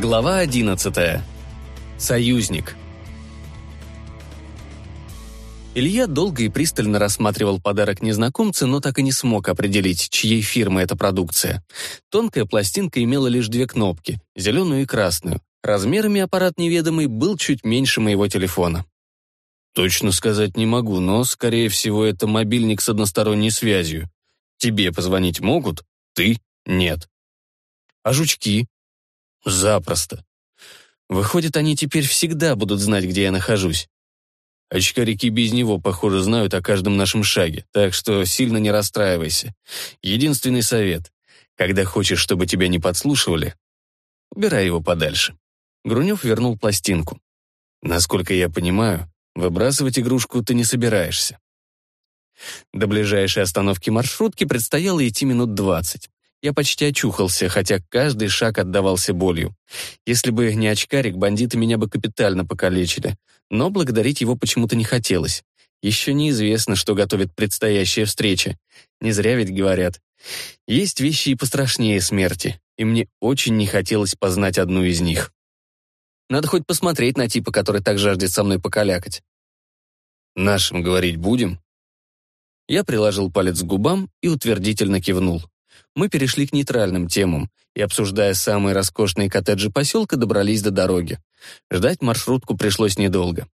Глава 11. Союзник. Илья долго и пристально рассматривал подарок незнакомца, но так и не смог определить, чьей фирмы эта продукция. Тонкая пластинка имела лишь две кнопки — зеленую и красную. Размерами аппарат неведомый был чуть меньше моего телефона. Точно сказать не могу, но, скорее всего, это мобильник с односторонней связью. Тебе позвонить могут, ты — нет. А жучки? Запросто. Выходит, они теперь всегда будут знать, где я нахожусь. Очкарики без него, похоже, знают о каждом нашем шаге, так что сильно не расстраивайся. Единственный совет. Когда хочешь, чтобы тебя не подслушивали, убирай его подальше. Грунев вернул пластинку. Насколько я понимаю, выбрасывать игрушку ты не собираешься. До ближайшей остановки маршрутки предстояло идти минут двадцать. Я почти очухался, хотя каждый шаг отдавался болью. Если бы не очкарик, бандиты меня бы капитально покалечили. Но благодарить его почему-то не хотелось. Еще неизвестно, что готовит предстоящая встреча. Не зря ведь говорят. Есть вещи и пострашнее смерти, и мне очень не хотелось познать одну из них. Надо хоть посмотреть на типа, который так жаждет со мной покалякать. «Нашим говорить будем?» Я приложил палец к губам и утвердительно кивнул мы перешли к нейтральным темам и, обсуждая самые роскошные коттеджи поселка, добрались до дороги. Ждать маршрутку пришлось недолго.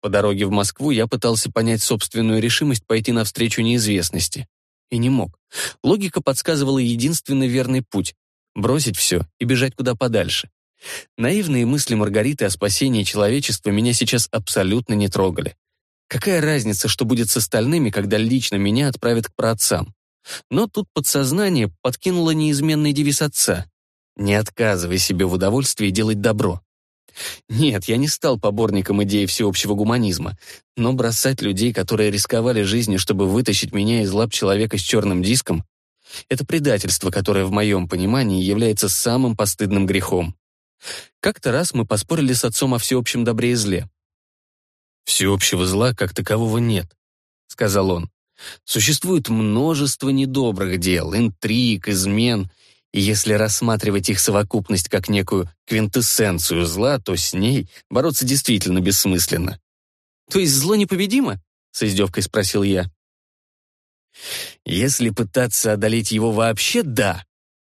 По дороге в Москву я пытался понять собственную решимость пойти навстречу неизвестности. И не мог. Логика подсказывала единственный верный путь — бросить все и бежать куда подальше. Наивные мысли Маргариты о спасении человечества меня сейчас абсолютно не трогали. Какая разница, что будет с остальными, когда лично меня отправят к праотцам? Но тут подсознание подкинуло неизменный девиз отца. «Не отказывай себе в удовольствии делать добро». Нет, я не стал поборником идеи всеобщего гуманизма, но бросать людей, которые рисковали жизнью, чтобы вытащить меня из лап человека с черным диском, это предательство, которое в моем понимании является самым постыдным грехом. Как-то раз мы поспорили с отцом о всеобщем добре и зле. «Всеобщего зла как такового нет», — сказал он. Существует множество недобрых дел, интриг, измен, и если рассматривать их совокупность как некую квинтэссенцию зла, то с ней бороться действительно бессмысленно. «То есть зло непобедимо?» — с издевкой спросил я. «Если пытаться одолеть его вообще, да.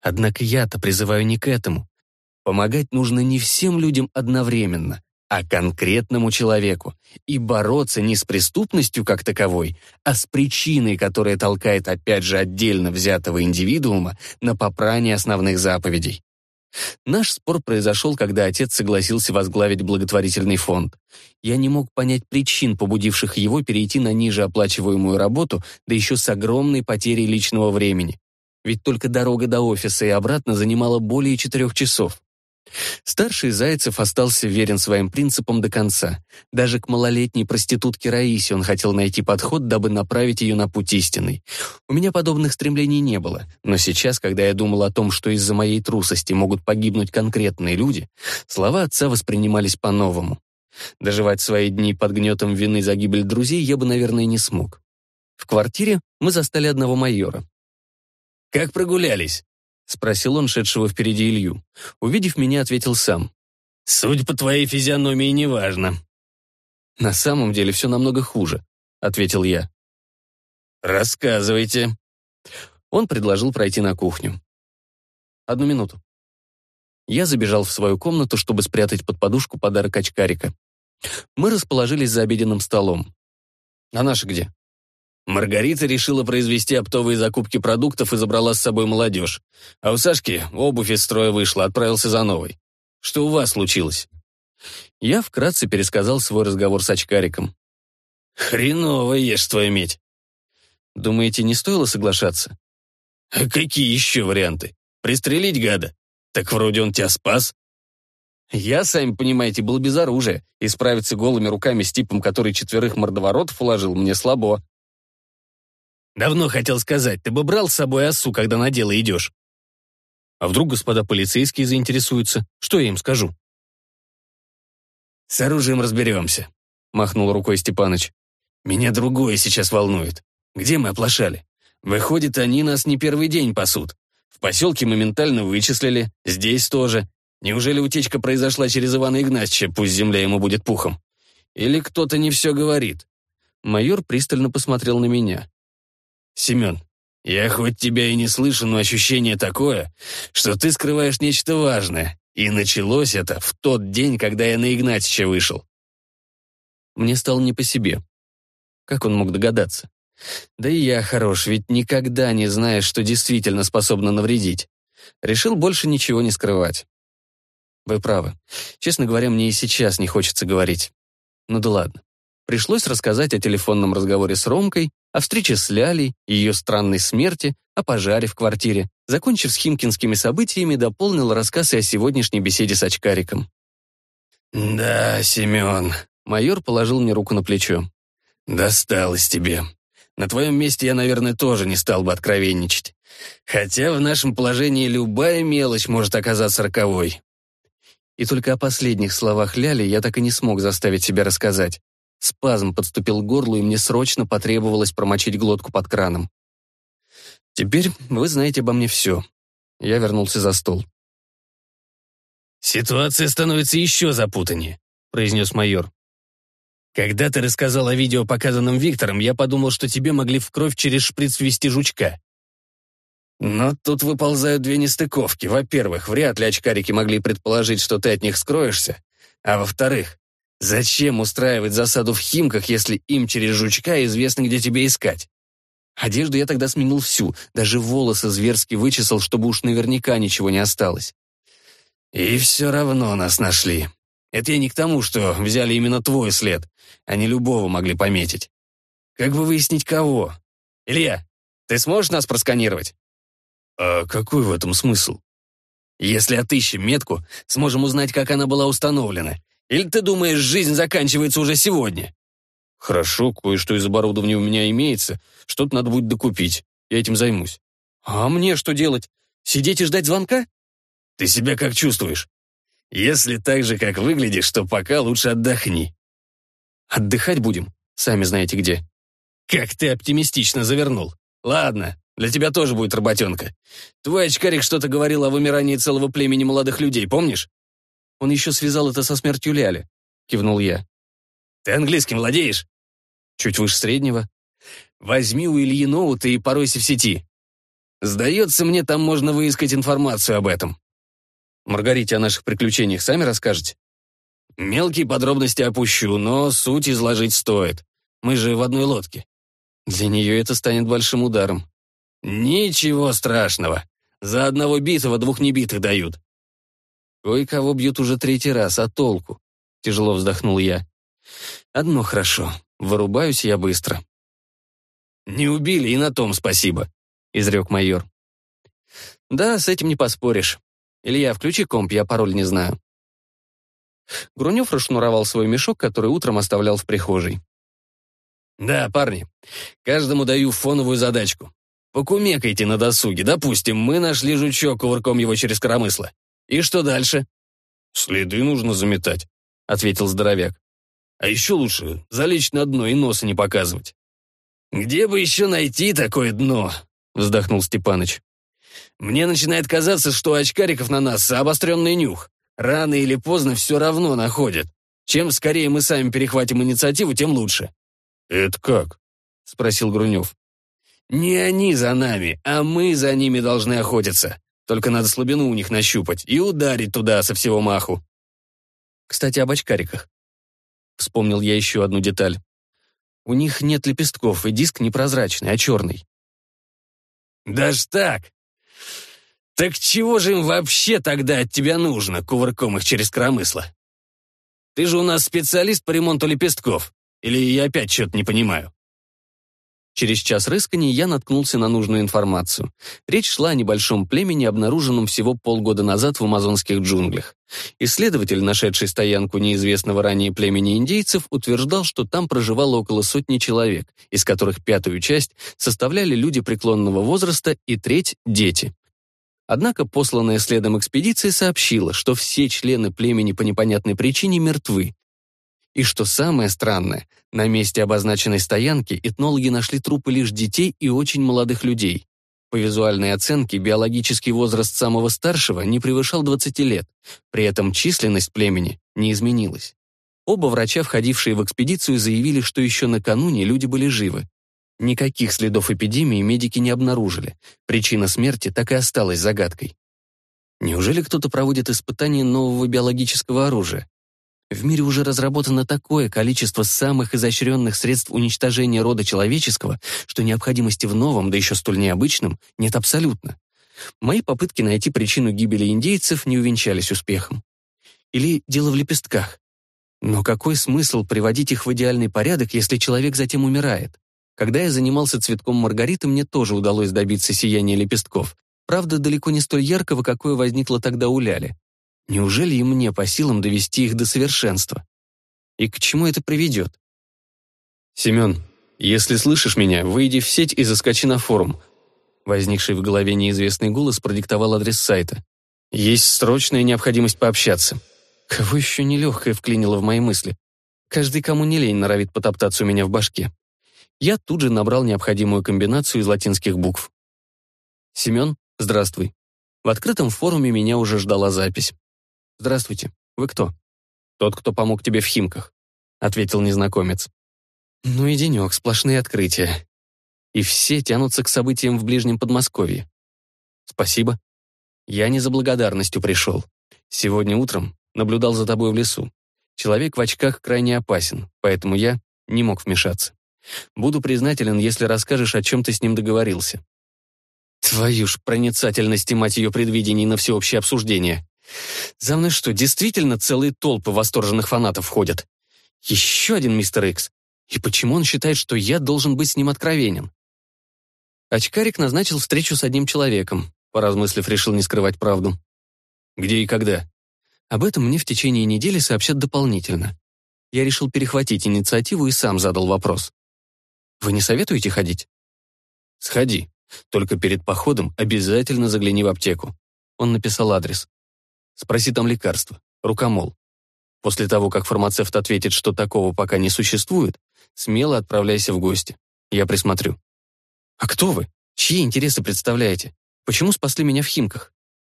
Однако я-то призываю не к этому. Помогать нужно не всем людям одновременно, а конкретному человеку, и бороться не с преступностью как таковой, а с причиной, которая толкает опять же отдельно взятого индивидуума на попрание основных заповедей. Наш спор произошел, когда отец согласился возглавить благотворительный фонд. Я не мог понять причин, побудивших его перейти на ниже оплачиваемую работу, да еще с огромной потерей личного времени. Ведь только дорога до офиса и обратно занимала более четырех часов. Старший Зайцев остался верен своим принципам до конца. Даже к малолетней проститутке Раисе он хотел найти подход, дабы направить ее на путь истинный. У меня подобных стремлений не было, но сейчас, когда я думал о том, что из-за моей трусости могут погибнуть конкретные люди, слова отца воспринимались по-новому. Доживать свои дни под гнетом вины за гибель друзей я бы, наверное, не смог. В квартире мы застали одного майора. «Как прогулялись?» — спросил он шедшего впереди Илью. Увидев меня, ответил сам. «Суть по твоей физиономии неважно». «На самом деле все намного хуже», — ответил я. «Рассказывайте». Он предложил пройти на кухню. «Одну минуту». Я забежал в свою комнату, чтобы спрятать под подушку подарок очкарика. Мы расположились за обеденным столом. «А наши где?» Маргарита решила произвести оптовые закупки продуктов и забрала с собой молодежь. А у Сашки обувь из строя вышла, отправился за новой. Что у вас случилось? Я вкратце пересказал свой разговор с очкариком. «Хреново ешь твою медь!» «Думаете, не стоило соглашаться?» «А какие еще варианты? Пристрелить гада? Так вроде он тебя спас». Я, сами понимаете, был без оружия, и справиться голыми руками с типом, который четверых мордоворотов уложил, мне слабо. Давно хотел сказать, ты бы брал с собой осу, когда на дело идешь. А вдруг господа полицейские заинтересуются? Что я им скажу? С оружием разберемся, махнул рукой Степаныч. Меня другое сейчас волнует. Где мы оплошали? Выходит, они нас не первый день пасут. В поселке моментально вычислили, здесь тоже. Неужели утечка произошла через Ивана Игнатьевича, пусть земля ему будет пухом? Или кто-то не все говорит?» Майор пристально посмотрел на меня. «Семен, я хоть тебя и не слышу, но ощущение такое, что ты скрываешь нечто важное. И началось это в тот день, когда я на Игнатьича вышел. Мне стало не по себе. Как он мог догадаться? Да и я хорош, ведь никогда не знаешь, что действительно способно навредить. Решил больше ничего не скрывать. Вы правы. Честно говоря, мне и сейчас не хочется говорить. Ну да ладно. Пришлось рассказать о телефонном разговоре с Ромкой, о встрече с Лялей, ее странной смерти, о пожаре в квартире. Закончив с химкинскими событиями, дополнил рассказ и о сегодняшней беседе с очкариком. «Да, Семен», — майор положил мне руку на плечо. «Досталось тебе. На твоем месте я, наверное, тоже не стал бы откровенничать. Хотя в нашем положении любая мелочь может оказаться роковой». И только о последних словах Ляли я так и не смог заставить себя рассказать. Спазм подступил к горлу, и мне срочно потребовалось промочить глотку под краном. «Теперь вы знаете обо мне все». Я вернулся за стол. «Ситуация становится еще запутаннее», — произнес майор. «Когда ты рассказал о видео, показанном Виктором, я подумал, что тебе могли в кровь через шприц ввести жучка. Но тут выползают две нестыковки. Во-первых, вряд ли очкарики могли предположить, что ты от них скроешься. А во-вторых, Зачем устраивать засаду в Химках, если им через жучка известно, где тебя искать? Одежду я тогда сменил всю, даже волосы зверски вычесал, чтобы уж наверняка ничего не осталось. И все равно нас нашли. Это я не к тому, что взяли именно твой след. Они любого могли пометить. Как бы выяснить, кого? Илья, ты сможешь нас просканировать? А какой в этом смысл? Если отыщем метку, сможем узнать, как она была установлена. Или ты думаешь, жизнь заканчивается уже сегодня?» «Хорошо, кое-что из оборудования у меня имеется. Что-то надо будет докупить. Я этим займусь». «А мне что делать? Сидеть и ждать звонка?» «Ты себя как чувствуешь? Если так же, как выглядишь, то пока лучше отдохни». «Отдыхать будем, сами знаете где». «Как ты оптимистично завернул. Ладно, для тебя тоже будет работенка. Твой очкарик что-то говорил о вымирании целого племени молодых людей, помнишь? Он еще связал это со смертью Ляли», — кивнул я. «Ты английским владеешь?» «Чуть выше среднего». «Возьми у Ильи ноут и поройся в сети. Сдается мне, там можно выискать информацию об этом». «Маргарите о наших приключениях сами расскажете?» «Мелкие подробности опущу, но суть изложить стоит. Мы же в одной лодке». «Для нее это станет большим ударом». «Ничего страшного. За одного битого двух небитых дают. Кое-кого бьют уже третий раз, а толку? Тяжело вздохнул я. Одно хорошо. Вырубаюсь я быстро. Не убили, и на том спасибо, изрек майор. Да, с этим не поспоришь. Илья, включи комп, я пароль не знаю. Грунев расшнуровал свой мешок, который утром оставлял в прихожей. «Да, парни, каждому даю фоновую задачку. Покумекайте на досуге. Допустим, мы нашли жучок, кувырком его через коромысло. «И что дальше?» «Следы нужно заметать», — ответил здоровяк. «А еще лучше залечь на дно и носа не показывать». «Где бы еще найти такое дно?» — вздохнул Степаныч. «Мне начинает казаться, что у очкариков на нас обостренный нюх. Рано или поздно все равно находят. Чем скорее мы сами перехватим инициативу, тем лучше». «Это как?» — спросил Грунев. «Не они за нами, а мы за ними должны охотиться. Только надо слабину у них нащупать и ударить туда со всего маху. Кстати, об очкариках. Вспомнил я еще одну деталь. У них нет лепестков, и диск не прозрачный, а черный. Даже так? Так чего же им вообще тогда от тебя нужно, кувырком их через коромысло? Ты же у нас специалист по ремонту лепестков. Или я опять что-то не понимаю? Через час рысканий я наткнулся на нужную информацию. Речь шла о небольшом племени, обнаруженном всего полгода назад в амазонских джунглях. Исследователь, нашедший стоянку неизвестного ранее племени индейцев, утверждал, что там проживало около сотни человек, из которых пятую часть составляли люди преклонного возраста и треть – дети. Однако посланная следом экспедиция сообщила, что все члены племени по непонятной причине мертвы, и что самое странное, на месте обозначенной стоянки этнологи нашли трупы лишь детей и очень молодых людей. По визуальной оценке, биологический возраст самого старшего не превышал 20 лет, при этом численность племени не изменилась. Оба врача, входившие в экспедицию, заявили, что еще накануне люди были живы. Никаких следов эпидемии медики не обнаружили. Причина смерти так и осталась загадкой. Неужели кто-то проводит испытания нового биологического оружия? В мире уже разработано такое количество самых изощренных средств уничтожения рода человеческого, что необходимости в новом, да еще столь необычном, нет абсолютно. Мои попытки найти причину гибели индейцев не увенчались успехом. Или дело в лепестках. Но какой смысл приводить их в идеальный порядок, если человек затем умирает? Когда я занимался цветком маргариты, мне тоже удалось добиться сияния лепестков. Правда, далеко не столь яркого, какое возникло тогда у Ляли. Неужели и мне по силам довести их до совершенства? И к чему это приведет? «Семен, если слышишь меня, выйди в сеть и заскочи на форум». Возникший в голове неизвестный голос продиктовал адрес сайта. «Есть срочная необходимость пообщаться». Кого еще нелегкое вклинило в мои мысли? Каждый, кому не лень, норовит потоптаться у меня в башке. Я тут же набрал необходимую комбинацию из латинских букв. «Семен, здравствуй». В открытом форуме меня уже ждала запись. «Здравствуйте. Вы кто?» «Тот, кто помог тебе в Химках», — ответил незнакомец. «Ну и денек, сплошные открытия. И все тянутся к событиям в ближнем Подмосковье. Спасибо. Я не за благодарностью пришел. Сегодня утром наблюдал за тобой в лесу. Человек в очках крайне опасен, поэтому я не мог вмешаться. Буду признателен, если расскажешь, о чем ты с ним договорился». Твою ж проницательность и мать ее предвидений на всеобщее обсуждение. За мной что, действительно целые толпы восторженных фанатов ходят? Еще один мистер Икс. И почему он считает, что я должен быть с ним откровенен? Очкарик назначил встречу с одним человеком. Поразмыслив, решил не скрывать правду. Где и когда? Об этом мне в течение недели сообщат дополнительно. Я решил перехватить инициативу и сам задал вопрос. «Вы не советуете ходить?» «Сходи. Только перед походом обязательно загляни в аптеку». Он написал адрес. «Спроси там лекарства. Рукомол. После того, как фармацевт ответит, что такого пока не существует, смело отправляйся в гости. Я присмотрю». «А кто вы? Чьи интересы представляете? Почему спасли меня в Химках?»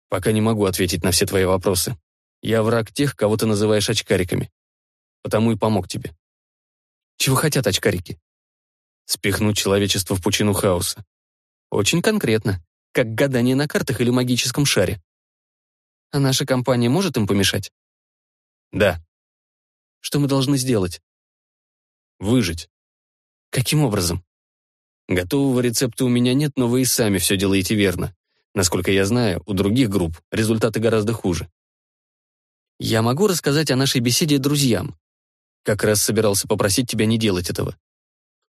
«Пока не могу ответить на все твои вопросы. Я враг тех, кого ты называешь очкариками. Потому и помог тебе. Чего хотят очкарики? Спихнуть человечество в пучину хаоса. Очень конкретно, как гадание на картах или магическом шаре. А наша компания может им помешать? Да. Что мы должны сделать? Выжить. Каким образом? Готового рецепта у меня нет, но вы и сами все делаете верно. Насколько я знаю, у других групп результаты гораздо хуже. Я могу рассказать о нашей беседе друзьям. Как раз собирался попросить тебя не делать этого.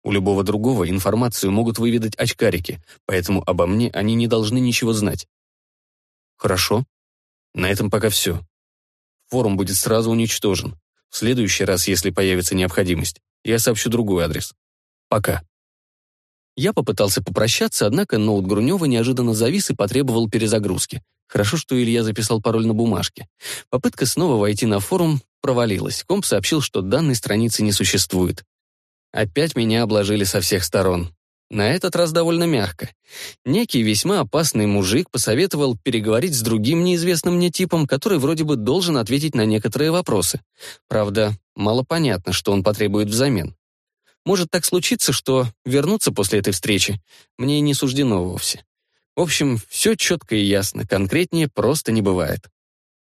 У любого другого информацию могут выведать очкарики, поэтому обо мне они не должны ничего знать. Хорошо. На этом пока все. Форум будет сразу уничтожен. В следующий раз, если появится необходимость, я сообщу другой адрес. Пока. Я попытался попрощаться, однако ноут Грунева неожиданно завис и потребовал перезагрузки. Хорошо, что Илья записал пароль на бумажке. Попытка снова войти на форум провалилась. Комп сообщил, что данной страницы не существует. Опять меня обложили со всех сторон. На этот раз довольно мягко. Некий весьма опасный мужик посоветовал переговорить с другим неизвестным мне типом, который вроде бы должен ответить на некоторые вопросы. Правда, мало понятно, что он потребует взамен. Может так случиться, что вернуться после этой встречи мне не суждено вовсе. В общем, все четко и ясно, конкретнее просто не бывает.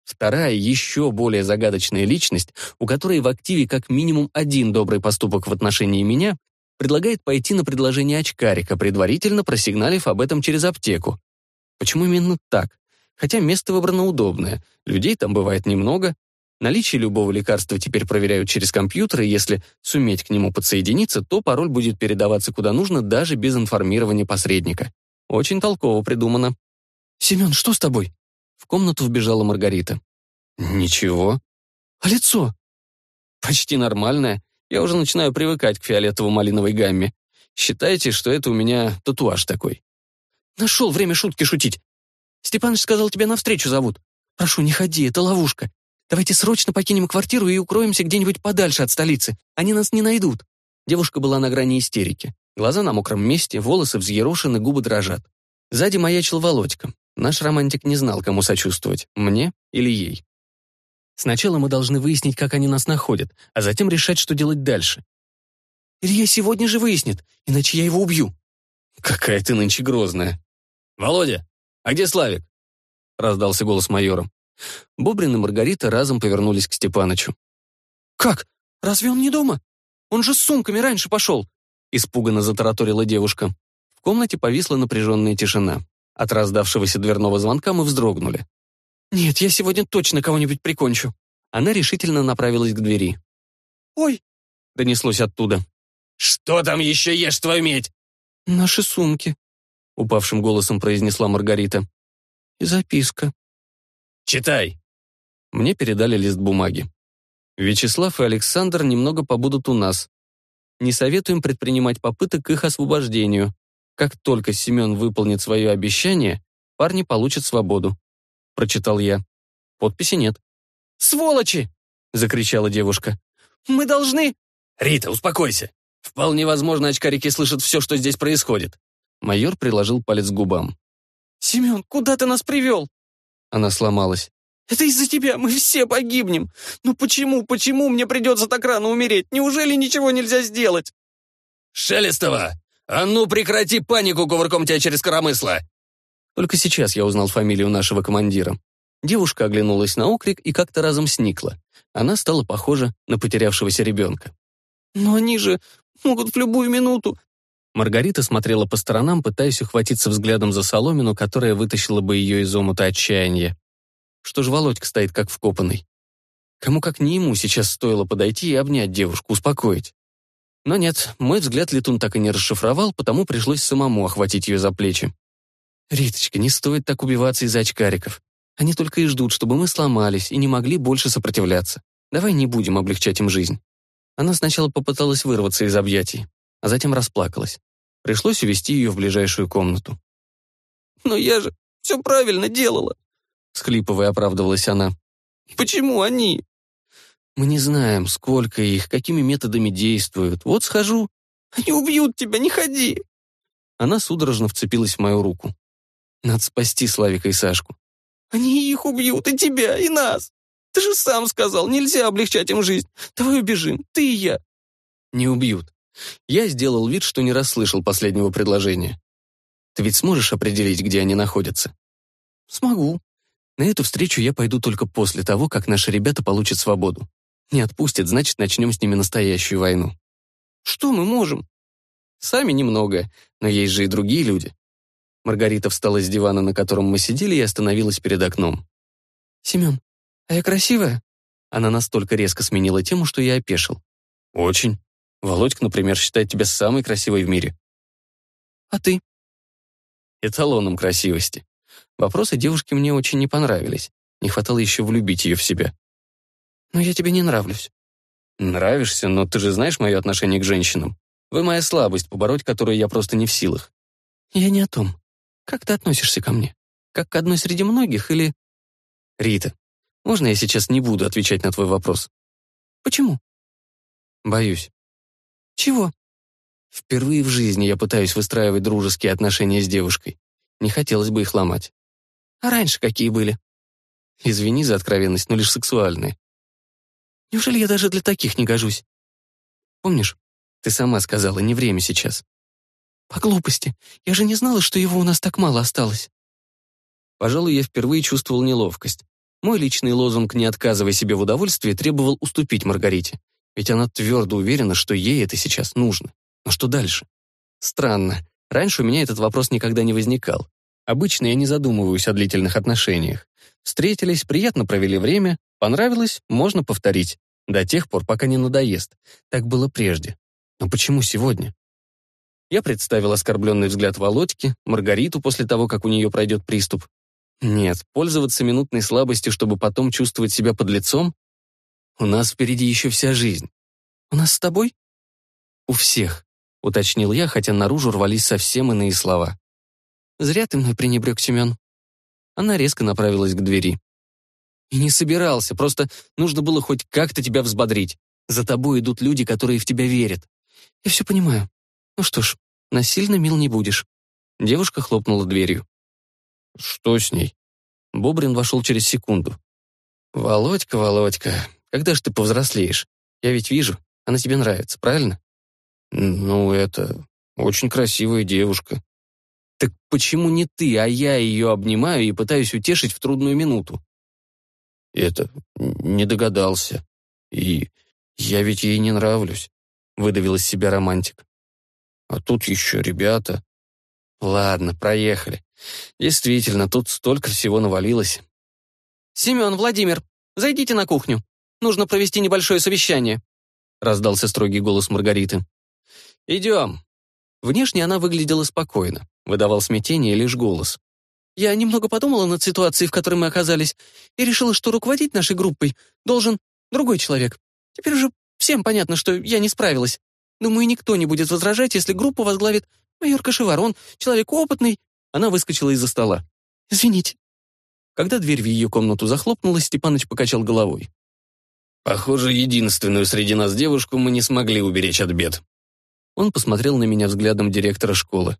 Вторая, еще более загадочная личность, у которой в активе как минимум один добрый поступок в отношении меня, предлагает пойти на предложение очкарика, предварительно просигналив об этом через аптеку. Почему именно так? Хотя место выбрано удобное, людей там бывает немного, наличие любого лекарства теперь проверяют через компьютер, и если суметь к нему подсоединиться, то пароль будет передаваться куда нужно даже без информирования посредника. Очень толково придумано. «Семен, что с тобой?» В комнату вбежала Маргарита. «Ничего». «А лицо?» «Почти нормальное. Я уже начинаю привыкать к фиолетово-малиновой гамме. Считайте, что это у меня татуаж такой». «Нашел время шутки шутить. Степаныч сказал, тебя навстречу зовут. Прошу, не ходи, это ловушка. Давайте срочно покинем квартиру и укроемся где-нибудь подальше от столицы. Они нас не найдут». Девушка была на грани истерики. Глаза на мокром месте, волосы взъерошены, губы дрожат. Сзади маячил Володька. Наш романтик не знал, кому сочувствовать, мне или ей. Сначала мы должны выяснить, как они нас находят, а затем решать, что делать дальше. Илья сегодня же выяснит, иначе я его убью. Какая ты нынче грозная. Володя, а где Славик? Раздался голос майора. Бобрин и Маргарита разом повернулись к Степанычу. «Как? Разве он не дома? Он же с сумками раньше пошел!» Испуганно затараторила девушка. В комнате повисла напряженная тишина. От раздавшегося дверного звонка мы вздрогнули. «Нет, я сегодня точно кого-нибудь прикончу». Она решительно направилась к двери. «Ой!» — донеслось оттуда. «Что там еще ешь твою медь?» «Наши сумки», — упавшим голосом произнесла Маргарита. «И записка». «Читай». Мне передали лист бумаги. Вячеслав и Александр немного побудут у нас. Не советуем предпринимать попыток к их освобождению. Как только Семен выполнит свое обещание, парни получат свободу. Прочитал я. Подписи нет. «Сволочи!» — закричала девушка. «Мы должны...» «Рита, успокойся. Вполне возможно, очкарики слышат все, что здесь происходит». Майор приложил палец к губам. «Семен, куда ты нас привел?» Она сломалась. «Это из-за тебя, мы все погибнем! Ну почему, почему мне придется так рано умереть? Неужели ничего нельзя сделать?» «Шелестова, а ну прекрати панику кувырком тебя через коромысло!» Только сейчас я узнал фамилию нашего командира. Девушка оглянулась на окрик и как-то разом сникла. Она стала похожа на потерявшегося ребенка. «Но они же могут в любую минуту...» Маргарита смотрела по сторонам, пытаясь ухватиться взглядом за соломину, которая вытащила бы ее из омута отчаяния. Что ж Володька стоит как вкопанный? Кому как не ему сейчас стоило подойти и обнять девушку, успокоить. Но нет, мой взгляд летун так и не расшифровал, потому пришлось самому охватить ее за плечи. «Риточка, не стоит так убиваться из-за очкариков. Они только и ждут, чтобы мы сломались и не могли больше сопротивляться. Давай не будем облегчать им жизнь». Она сначала попыталась вырваться из объятий, а затем расплакалась. Пришлось увести ее в ближайшую комнату. «Но я же все правильно делала», — схлипывая оправдывалась она. «Почему они?» «Мы не знаем, сколько их, какими методами действуют. Вот схожу». «Они убьют тебя, не ходи!» Она судорожно вцепилась в мою руку. «Надо спасти Славика и Сашку». «Они их убьют, и тебя, и нас!» Ты же сам сказал, нельзя облегчать им жизнь. Давай убежим, ты и я». «Не убьют». Я сделал вид, что не расслышал последнего предложения. «Ты ведь сможешь определить, где они находятся?» «Смогу. На эту встречу я пойду только после того, как наши ребята получат свободу. Не отпустят, значит, начнем с ними настоящую войну». «Что мы можем?» «Сами немного, но есть же и другие люди». Маргарита встала с дивана, на котором мы сидели, и остановилась перед окном. «Семен, «А я красивая?» Она настолько резко сменила тему, что я опешил. «Очень. Володька, например, считает тебя самой красивой в мире». «А ты?» Эталоном красивости. Вопросы девушки мне очень не понравились. Не хватало еще влюбить ее в себя. «Но я тебе не нравлюсь». «Нравишься, но ты же знаешь мое отношение к женщинам. Вы моя слабость, побороть которую я просто не в силах». «Я не о том. Как ты относишься ко мне? Как к одной среди многих или...» «Рита, можно я сейчас не буду отвечать на твой вопрос? Почему? Боюсь. Чего? Впервые в жизни я пытаюсь выстраивать дружеские отношения с девушкой. Не хотелось бы их ломать. А раньше какие были? Извини за откровенность, но лишь сексуальные. Неужели я даже для таких не гожусь? Помнишь, ты сама сказала, не время сейчас. По глупости. Я же не знала, что его у нас так мало осталось. Пожалуй, я впервые чувствовал неловкость. Мой личный лозунг «не отказывай себе в удовольствии» требовал уступить Маргарите, ведь она твердо уверена, что ей это сейчас нужно. Но что дальше? Странно. Раньше у меня этот вопрос никогда не возникал. Обычно я не задумываюсь о длительных отношениях. Встретились, приятно провели время, понравилось, можно повторить. До тех пор, пока не надоест. Так было прежде. Но почему сегодня? Я представил оскорбленный взгляд Володьки, Маргариту после того, как у нее пройдет приступ, нет, пользоваться минутной слабостью, чтобы потом чувствовать себя под лицом? У нас впереди еще вся жизнь. У нас с тобой? У всех, уточнил я, хотя наружу рвались совсем иные слова. Зря ты мной пренебрег, Семен. Она резко направилась к двери. И не собирался, просто нужно было хоть как-то тебя взбодрить. За тобой идут люди, которые в тебя верят. Я все понимаю. Ну что ж, насильно мил не будешь. Девушка хлопнула дверью. «Что с ней?» Бобрин вошел через секунду. «Володька, Володька, когда же ты повзрослеешь? Я ведь вижу, она тебе нравится, правильно?» «Ну, это очень красивая девушка». «Так почему не ты, а я ее обнимаю и пытаюсь утешить в трудную минуту?» «Это не догадался. И я ведь ей не нравлюсь», — выдавил из себя романтик. «А тут еще ребята». «Ладно, проехали. Действительно, тут столько всего навалилось». «Семен, Владимир, зайдите на кухню. Нужно провести небольшое совещание», — раздался строгий голос Маргариты. «Идем». Внешне она выглядела спокойно, выдавал смятение лишь голос. «Я немного подумала над ситуацией, в которой мы оказались, и решила, что руководить нашей группой должен другой человек. Теперь уже всем понятно, что я не справилась. Думаю, никто не будет возражать, если группу возглавит майор Кашевар. человек опытный». Она выскочила из-за стола. «Извините». Когда дверь в ее комнату захлопнулась, Степаныч покачал головой. «Похоже, единственную среди нас девушку мы не смогли уберечь от бед». Он посмотрел на меня взглядом директора школы.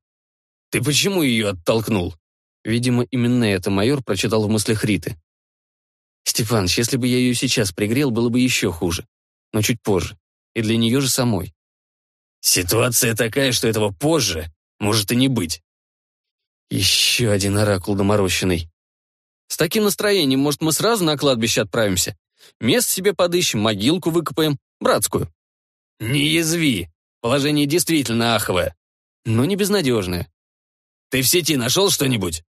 «Ты почему ее оттолкнул?» Видимо, именно это майор прочитал в мыслях Риты. «Степаныч, если бы я ее сейчас пригрел, было бы еще хуже. Но чуть позже. И для нее же самой». «Ситуация такая, что этого позже может и не быть». Еще один оракул доморощенный. С таким настроением, может, мы сразу на кладбище отправимся? Мест себе подыщем, могилку выкопаем, братскую. Не язви. Положение действительно аховое. Но не безнадежное. Ты в сети нашел что-нибудь?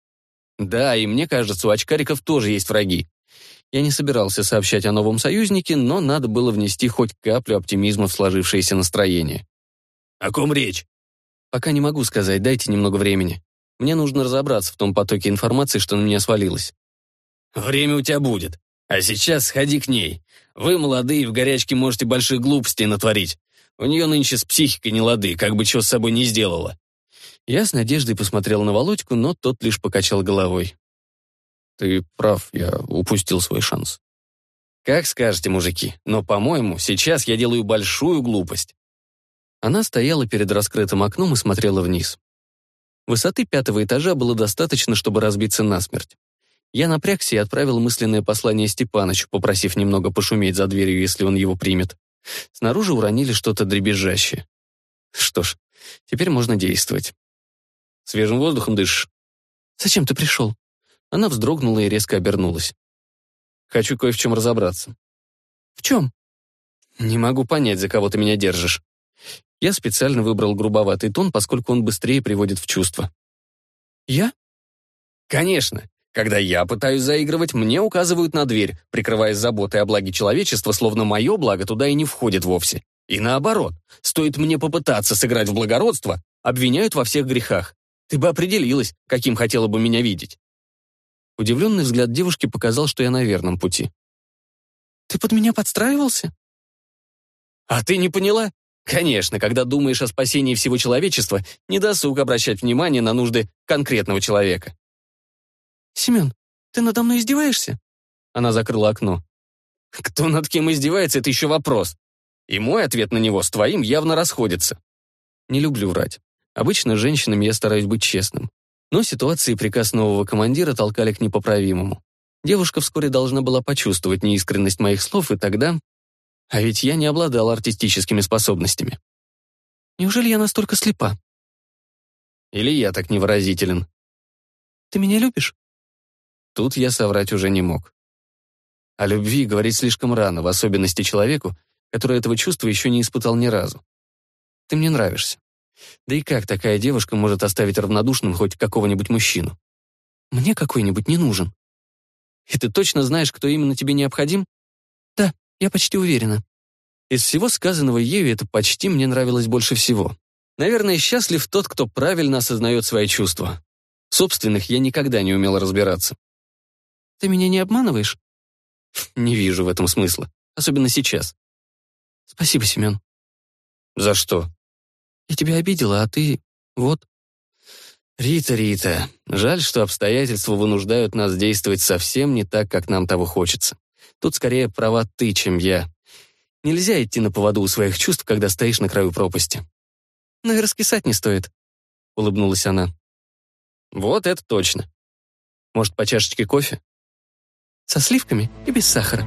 Да, и мне кажется, у очкариков тоже есть враги. Я не собирался сообщать о новом союзнике, но надо было внести хоть каплю оптимизма в сложившееся настроение. О ком речь? Пока не могу сказать, дайте немного времени. Мне нужно разобраться в том потоке информации, что на меня свалилось. Время у тебя будет. А сейчас сходи к ней. Вы, молодые, в горячке можете больших глупостей натворить. У нее нынче с психикой не лады, как бы чего с собой не сделала». Я с надеждой посмотрел на Володьку, но тот лишь покачал головой. «Ты прав, я упустил свой шанс». «Как скажете, мужики, но, по-моему, сейчас я делаю большую глупость». Она стояла перед раскрытым окном и смотрела вниз. Высоты пятого этажа было достаточно, чтобы разбиться насмерть. Я напрягся и отправил мысленное послание Степанычу, попросив немного пошуметь за дверью, если он его примет. Снаружи уронили что-то дребезжащее. Что ж, теперь можно действовать. Свежим воздухом дышишь? Зачем ты пришел? Она вздрогнула и резко обернулась. Хочу кое в чем разобраться. В чем? Не могу понять, за кого ты меня держишь. Я специально выбрал грубоватый тон, поскольку он быстрее приводит в чувство. Я? Конечно. Когда я пытаюсь заигрывать, мне указывают на дверь, прикрываясь заботой о благе человечества, словно мое благо туда и не входит вовсе. И наоборот, стоит мне попытаться сыграть в благородство, обвиняют во всех грехах. Ты бы определилась, каким хотела бы меня видеть. Удивленный взгляд девушки показал, что я на верном пути. «Ты под меня подстраивался?» «А ты не поняла? Конечно, когда думаешь о спасении всего человечества, не досуг обращать внимание на нужды конкретного человека. «Семен, ты надо мной издеваешься?» Она закрыла окно. «Кто над кем издевается, это еще вопрос. И мой ответ на него с твоим явно расходится». Не люблю врать. Обычно с женщинами я стараюсь быть честным. Но ситуации приказ нового командира толкали к непоправимому. Девушка вскоре должна была почувствовать неискренность моих слов, и тогда... А ведь я не обладал артистическими способностями. Неужели я настолько слепа? Или я так невыразителен? Ты меня любишь? Тут я соврать уже не мог. О любви говорить слишком рано, в особенности человеку, который этого чувства еще не испытал ни разу. Ты мне нравишься. Да и как такая девушка может оставить равнодушным хоть какого-нибудь мужчину? Мне какой-нибудь не нужен. И ты точно знаешь, кто именно тебе необходим? Да, я почти уверена. Из всего сказанного ею это почти мне нравилось больше всего. Наверное, счастлив тот, кто правильно осознает свои чувства. Собственных я никогда не умел разбираться. Ты меня не обманываешь? Не вижу в этом смысла. Особенно сейчас. Спасибо, Семен. За что? Я тебя обидела, а ты... вот. Рита, Рита, жаль, что обстоятельства вынуждают нас действовать совсем не так, как нам того хочется. Тут скорее права ты, чем я. Нельзя идти на поводу у своих чувств, когда стоишь на краю пропасти. Но и раскисать не стоит, — улыбнулась она. Вот это точно. Может, по чашечке кофе? Со сливками и без сахара.